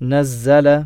نزل